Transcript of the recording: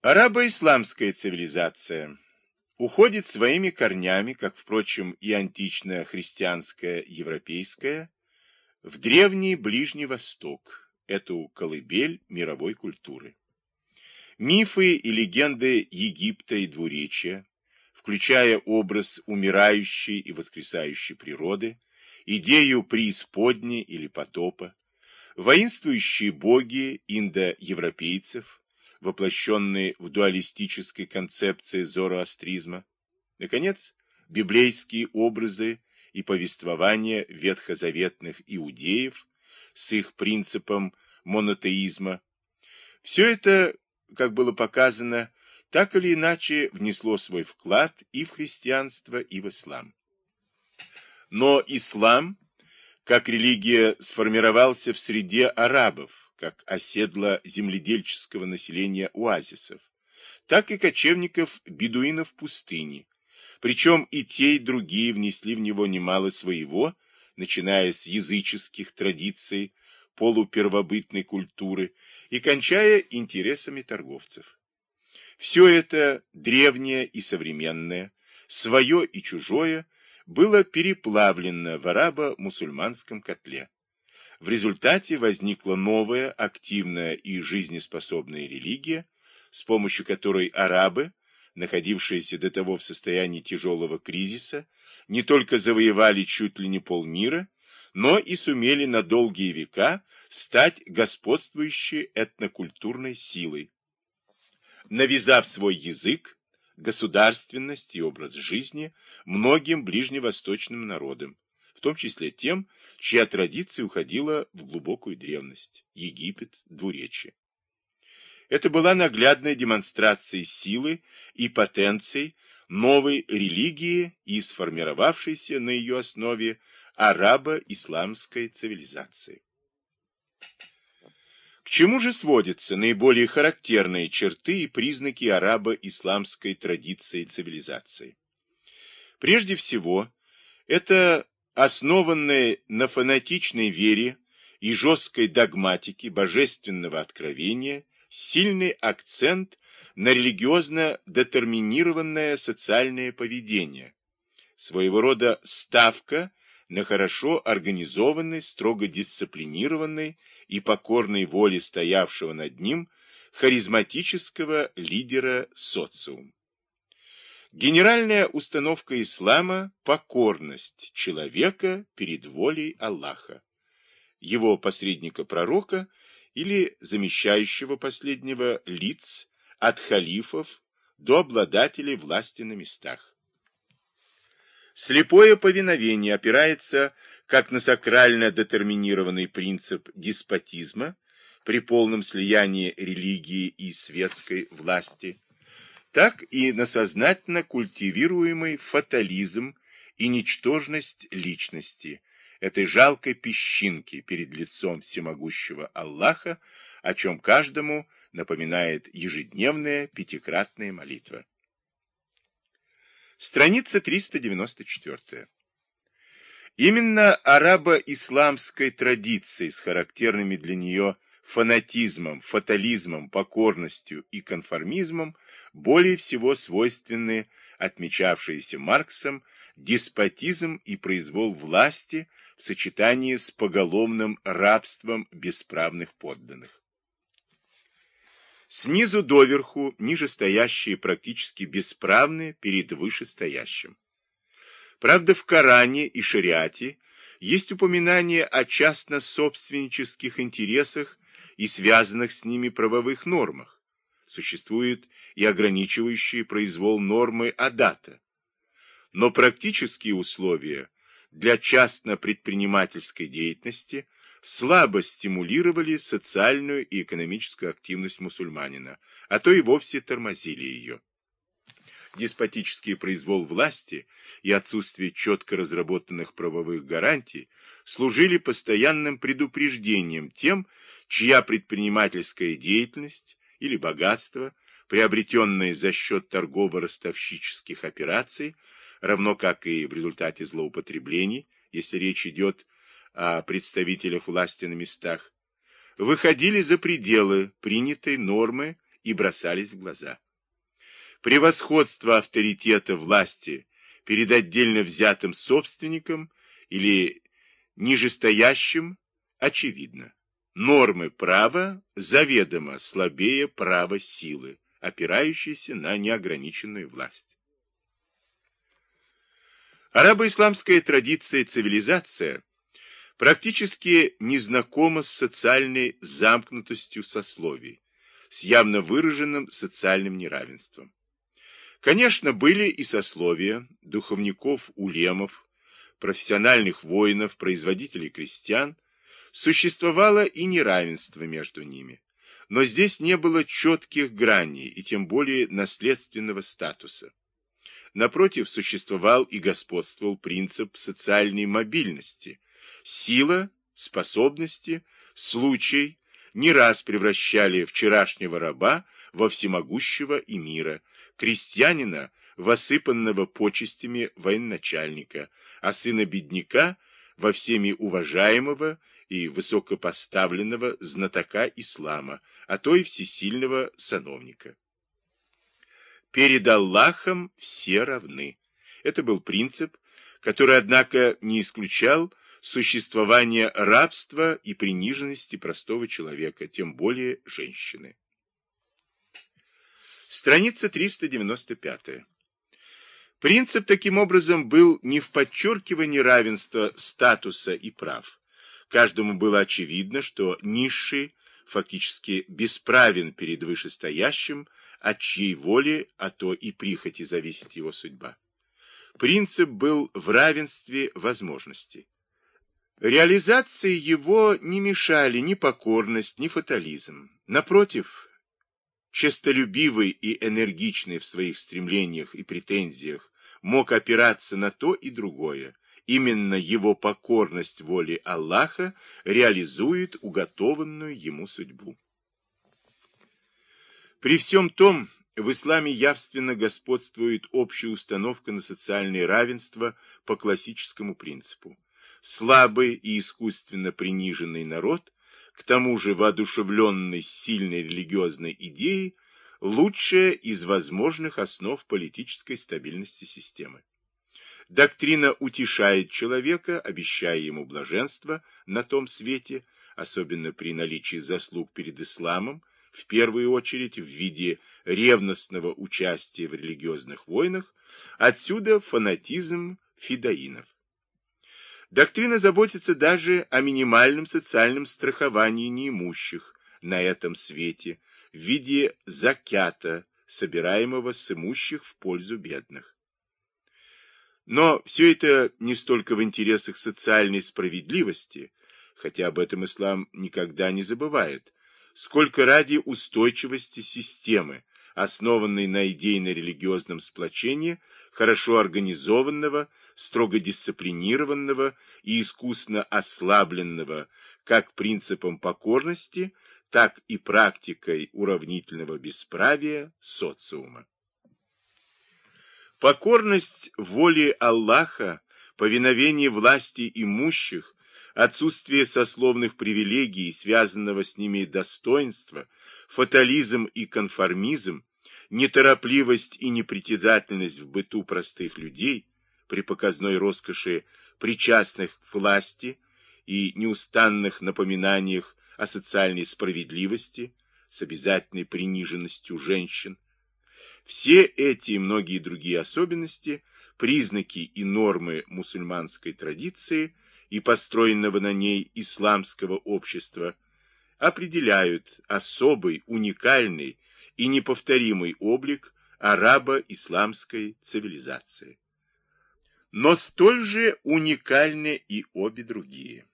Арабо-исламская цивилизация уходит своими корнями, как, впрочем, и античная христианская европейская, в древний Ближний Восток, эту колыбель мировой культуры. Мифы и легенды Египта и двуречия, включая образ умирающей и воскресающей природы, идею преисподней или потопа, воинствующие боги индоевропейцев, воплощенные в дуалистической концепции зороастризма, наконец, библейские образы и повествования ветхозаветных иудеев с их принципом монотеизма. Все это, как было показано, так или иначе внесло свой вклад и в христианство, и в ислам. Но ислам, как религия, сформировался в среде арабов, как оседло земледельческого населения оазисов, так и кочевников бедуинов пустыни, причем и те, и другие внесли в него немало своего, начиная с языческих традиций, полупервобытной культуры и кончая интересами торговцев. Все это древнее и современное, свое и чужое, было переплавлено в арабо-мусульманском котле. В результате возникла новая, активная и жизнеспособная религия, с помощью которой арабы находившиеся до того в состоянии тяжелого кризиса, не только завоевали чуть ли не полмира, но и сумели на долгие века стать господствующей этнокультурной силой, навязав свой язык, государственность и образ жизни многим ближневосточным народам, в том числе тем, чья традиция уходила в глубокую древность – Египет, Двуречье. Это была наглядная демонстрация силы и потенции новой религии и сформировавшейся на ее основе арабо-исламской цивилизации. К чему же сводятся наиболее характерные черты и признаки арабо-исламской традиции цивилизации? Прежде всего, это основанная на фанатичной вере и жесткой догматике божественного откровения сильный акцент на религиозно детерминированное социальное поведение, своего рода ставка на хорошо организованный, строго дисциплинированный и покорной воле стоявшего над ним харизматического лидера социум. Генеральная установка ислама – покорность человека перед волей Аллаха, его посредника-пророка или замещающего последнего лиц от халифов до обладателей власти на местах. Слепое повиновение опирается как на сакрально детерминированный принцип деспотизма при полном слиянии религии и светской власти, так и на сознательно культивируемый фатализм и ничтожность личности, этой жалкой песчинки перед лицом всемогущего Аллаха, о чем каждому напоминает ежедневная пятикратная молитва. Страница 394. Именно арабо-исламской традиции с характерными для нее фанатизмом, фатализмом, покорностью и конформизмом более всего свойственны отмечавшиеся Марксом деспотизм и произвол власти в сочетании с поголовным рабством бесправных подданных. Снизу доверху нижестоящие практически бесправны перед вышестоящим. Правда, в Коране и Шариате есть упоминание о частно-собственнических интересах и связанных с ними правовых нормах. Существуют и ограничивающие произвол нормы Адата. Но практические условия для частно-предпринимательской деятельности слабо стимулировали социальную и экономическую активность мусульманина, а то и вовсе тормозили ее. Деспотический произвол власти и отсутствие четко разработанных правовых гарантий служили постоянным предупреждением тем, чья предпринимательская деятельность или богатство, приобретенное за счет торгово-ростовщических операций, равно как и в результате злоупотреблений, если речь идет о представителях власти на местах, выходили за пределы принятой нормы и бросались в глаза. Превосходство авторитета власти перед отдельно взятым собственником или нижестоящим очевидно. Нормы права заведомо слабее права силы, опирающейся на неограниченную власть. Арабо-исламская традиция цивилизация практически не знакома с социальной замкнутостью сословий, с явно выраженным социальным неравенством. Конечно, были и сословия духовников, улемов, профессиональных воинов, производителей крестьян, существовало и неравенство между ними. Но здесь не было четких граней и тем более наследственного статуса. Напротив, существовал и господствовал принцип социальной мобильности. Сила, способности, случай не раз превращали вчерашнего раба во всемогущего и мира, крестьянина в осыпанного почестями военачальника, а сына бедняка во всеми уважаемого и высокопоставленного знатока ислама, а то и всесильного сановника. Перед Аллахом все равны. Это был принцип, который, однако, не исключал существование рабства и приниженности простого человека, тем более женщины. Страница 395. Принцип, таким образом, был не в подчеркивании равенства статуса и прав. Каждому было очевидно, что низший фактически бесправен перед вышестоящим, от чьей воли, а то и прихоти зависит его судьба. Принцип был в равенстве возможностей. Реализации его не мешали ни покорность, ни фатализм. Напротив, честолюбивый и энергичный в своих стремлениях и претензиях мог опираться на то и другое. Именно его покорность воле Аллаха реализует уготованную ему судьбу. При всем том, в исламе явственно господствует общая установка на социальное равенство по классическому принципу. Слабый и искусственно приниженный народ, к тому же воодушевленный сильной религиозной идеей, лучшая из возможных основ политической стабильности системы. Доктрина утешает человека, обещая ему блаженство на том свете, особенно при наличии заслуг перед исламом, в первую очередь в виде ревностного участия в религиозных войнах, отсюда фанатизм фидаинов. Доктрина заботится даже о минимальном социальном страховании неимущих на этом свете в виде закята, собираемого с имущих в пользу бедных. Но все это не столько в интересах социальной справедливости, хотя об этом ислам никогда не забывает, сколько ради устойчивости системы, основанной на идейно-религиозном сплочении, хорошо организованного, строго дисциплинированного и искусно ослабленного как принципом покорности, так и практикой уравнительного бесправия социума. Покорность воле Аллаха, повиновение власти имущих, отсутствие сословных привилегий, связанного с ними достоинства, фатализм и конформизм, неторопливость и непритязательность в быту простых людей при показной роскоши причастных к власти и неустанных напоминаниях о социальной справедливости с обязательной приниженностью женщин. Все эти и многие другие особенности, признаки и нормы мусульманской традиции – и построенного на ней исламского общества определяют особый, уникальный и неповторимый облик арабо-исламской цивилизации. Но столь же уникальны и обе другие.